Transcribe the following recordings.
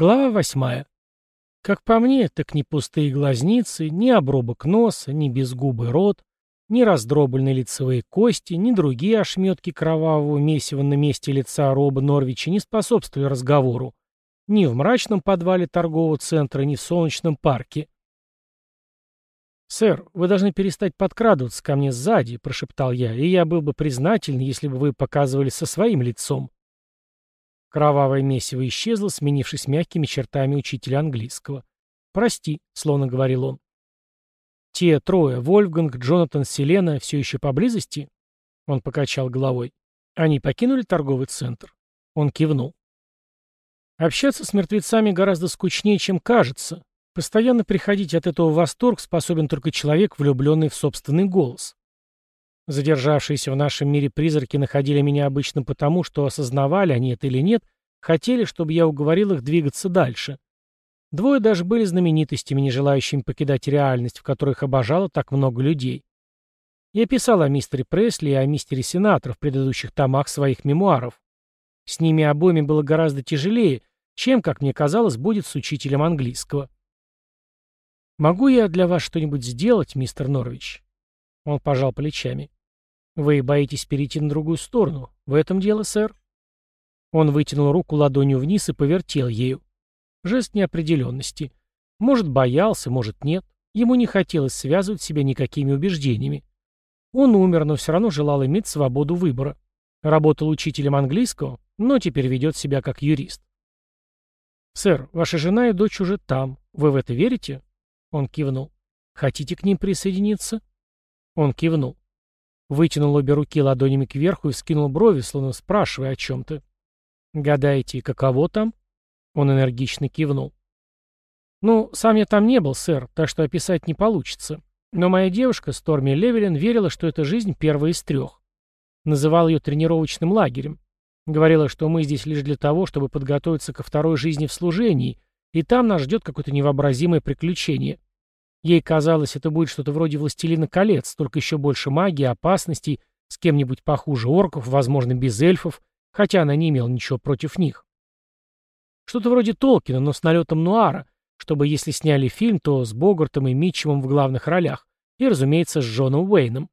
Глава восьмая. Как по мне, так ни пустые глазницы, ни обрубок носа, ни безгубый рот, ни раздробленные лицевые кости, ни другие ошметки кровавого месива на месте лица Роба Норвича не способствовали разговору. Ни в мрачном подвале торгового центра, ни в солнечном парке. «Сэр, вы должны перестать подкрадываться ко мне сзади», — прошептал я, «и я был бы признателен, если бы вы показывали со своим лицом». Кровавое месиво исчезло, сменившись мягкими чертами учителя английского. «Прости», — словно говорил он. «Те трое, Вольфганг, Джонатан, Селена, все еще поблизости?» Он покачал головой. «Они покинули торговый центр?» Он кивнул. «Общаться с мертвецами гораздо скучнее, чем кажется. Постоянно приходить от этого в восторг способен только человек, влюбленный в собственный голос. Задержавшиеся в нашем мире призраки находили меня обычно потому, что осознавали они это или нет, хотели, чтобы я уговорил их двигаться дальше. Двое даже были знаменитостями, не желающими покидать реальность, в которой их обожало так много людей. Я писал о мистере Пресли и о мистере Сенатор в предыдущих томах своих мемуаров. С ними обоими было гораздо тяжелее, чем, как мне казалось, будет с учителем английского. «Могу я для вас что-нибудь сделать, мистер Норвич?» Он пожал плечами. «Вы боитесь перейти на другую сторону. В этом дело, сэр?» Он вытянул руку ладонью вниз и повертел ею. Жест неопределенности. Может, боялся, может, нет. Ему не хотелось связывать себя никакими убеждениями. Он умер, но все равно желал иметь свободу выбора. Работал учителем английского, но теперь ведет себя как юрист. «Сэр, ваша жена и дочь уже там. Вы в это верите?» Он кивнул. «Хотите к ним присоединиться?» Он кивнул. Вытянул обе руки ладонями кверху и вскинул брови, словно спрашивая о чем-то. «Гадаете, каково там?» Он энергично кивнул. «Ну, сам я там не был, сэр, так что описать не получится. Но моя девушка, Сторми Левелин, верила, что эта жизнь первая из трех. Называл ее тренировочным лагерем. Говорила, что мы здесь лишь для того, чтобы подготовиться ко второй жизни в служении, и там нас ждет какое-то невообразимое приключение. Ей казалось, это будет что-то вроде «Властелина колец», только еще больше магии, опасностей, с кем-нибудь похуже орков, возможно, без эльфов, хотя она не имела ничего против них. Что-то вроде Толкина, но с налетом нуара, чтобы если сняли фильм, то с Богартом и Митчемом в главных ролях, и, разумеется, с Джоном Уэйном.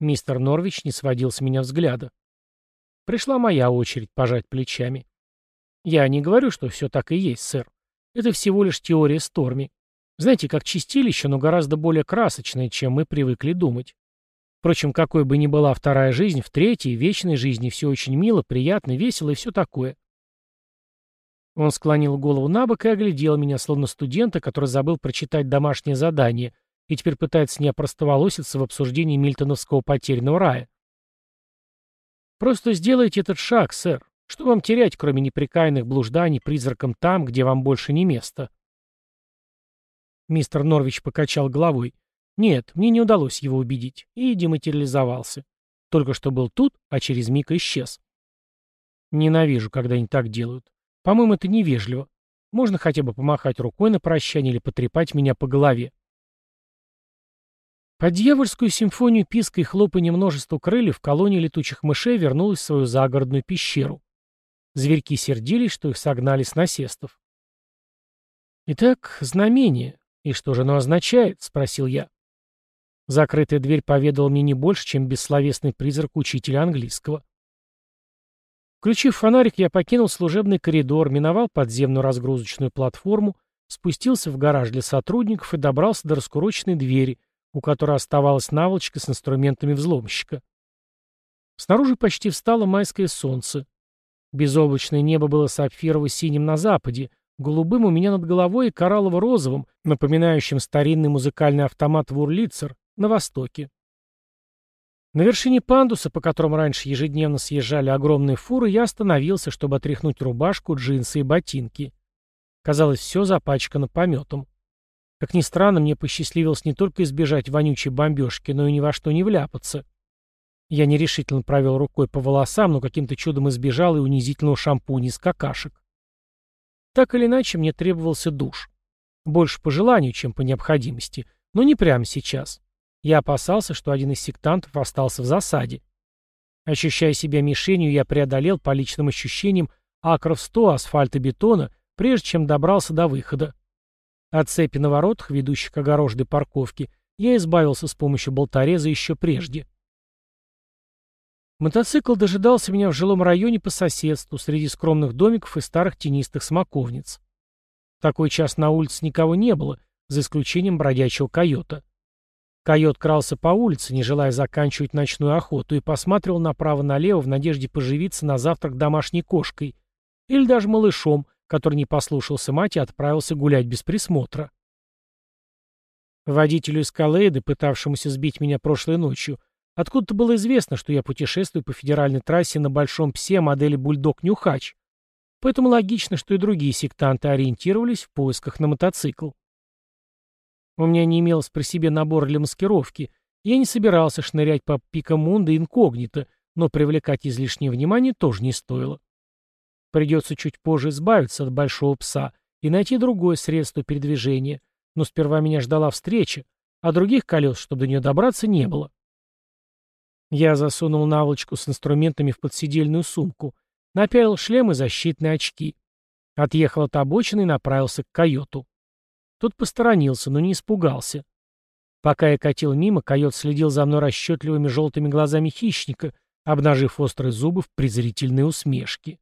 Мистер Норвич не сводил с меня взгляда. Пришла моя очередь пожать плечами. Я не говорю, что все так и есть, сэр. Это всего лишь теория Сторми. Знаете, как чистилище, но гораздо более красочное, чем мы привыкли думать. Впрочем, какой бы ни была вторая жизнь, в третьей, вечной жизни все очень мило, приятно, весело и все такое. Он склонил голову на бок и оглядел меня, словно студента, который забыл прочитать домашнее задание и теперь пытается не опростоволоситься в обсуждении мильтоновского потерянного рая. «Просто сделайте этот шаг, сэр. Что вам терять, кроме непрекаянных блужданий призраком там, где вам больше не место?» Мистер Норвич покачал головой. Нет, мне не удалось его убедить. И дематериализовался. Только что был тут, а через миг исчез. Ненавижу, когда они так делают. По-моему, это невежливо. Можно хотя бы помахать рукой на прощание или потрепать меня по голове. Под дьявольскую симфонию писка и хлопанья множества крыльев колония летучих мышей вернулась в свою загородную пещеру. Зверьки сердились, что их согнали с насестов. Итак, знамение. «И что же оно означает?» — спросил я. Закрытая дверь поведала мне не больше, чем бессловесный призрак учителя английского. Включив фонарик, я покинул служебный коридор, миновал подземную разгрузочную платформу, спустился в гараж для сотрудников и добрался до раскуроченной двери, у которой оставалась наволочка с инструментами взломщика. Снаружи почти встало майское солнце. Безоблачное небо было сапфирово-синим на западе, голубым у меня над головой и кораллово-розовым, напоминающим старинный музыкальный автомат Вурлицер, на востоке. На вершине пандуса, по которому раньше ежедневно съезжали огромные фуры, я остановился, чтобы отряхнуть рубашку, джинсы и ботинки. Казалось, все запачкано пометом. Как ни странно, мне посчастливилось не только избежать вонючей бомбежки, но и ни во что не вляпаться. Я нерешительно провел рукой по волосам, но каким-то чудом избежал и унизительного шампуня из какашек. Так или иначе, мне требовался душ. Больше по желанию, чем по необходимости. Но не прямо сейчас. Я опасался, что один из сектантов остался в засаде. Ощущая себя мишенью, я преодолел по личным ощущениям акров сто асфальтобетона, прежде чем добрался до выхода. От цепи на воротах, ведущих к огороженной парковке, я избавился с помощью болтореза еще прежде. Мотоцикл дожидался меня в жилом районе по соседству, среди скромных домиков и старых тенистых смоковниц. В такой час на улице никого не было, за исключением бродячего койота. Койот крался по улице, не желая заканчивать ночную охоту, и посматривал направо-налево в надежде поживиться на завтрак домашней кошкой или даже малышом, который не послушался мать и отправился гулять без присмотра. Водителю эскалейды, пытавшемуся сбить меня прошлой ночью, откуда-то было известно, что я путешествую по федеральной трассе на большом псе модели «Бульдог Нюхач», поэтому логично, что и другие сектанты ориентировались в поисках на мотоцикл. У меня не имелось при себе набора для маскировки, я не собирался шнырять по Пикамунда инкогнито, но привлекать излишнее внимание тоже не стоило. Придется чуть позже избавиться от большого пса и найти другое средство передвижения, но сперва меня ждала встреча, а других колес, чтобы до нее добраться, не было. Я засунул наволочку с инструментами в подсидельную сумку, напялил шлем и защитные очки. Отъехал от обочины и направился к койоту. Тот посторонился, но не испугался. Пока я катил мимо, койот следил за мной расчетливыми желтыми глазами хищника, обнажив острые зубы в презрительной усмешке.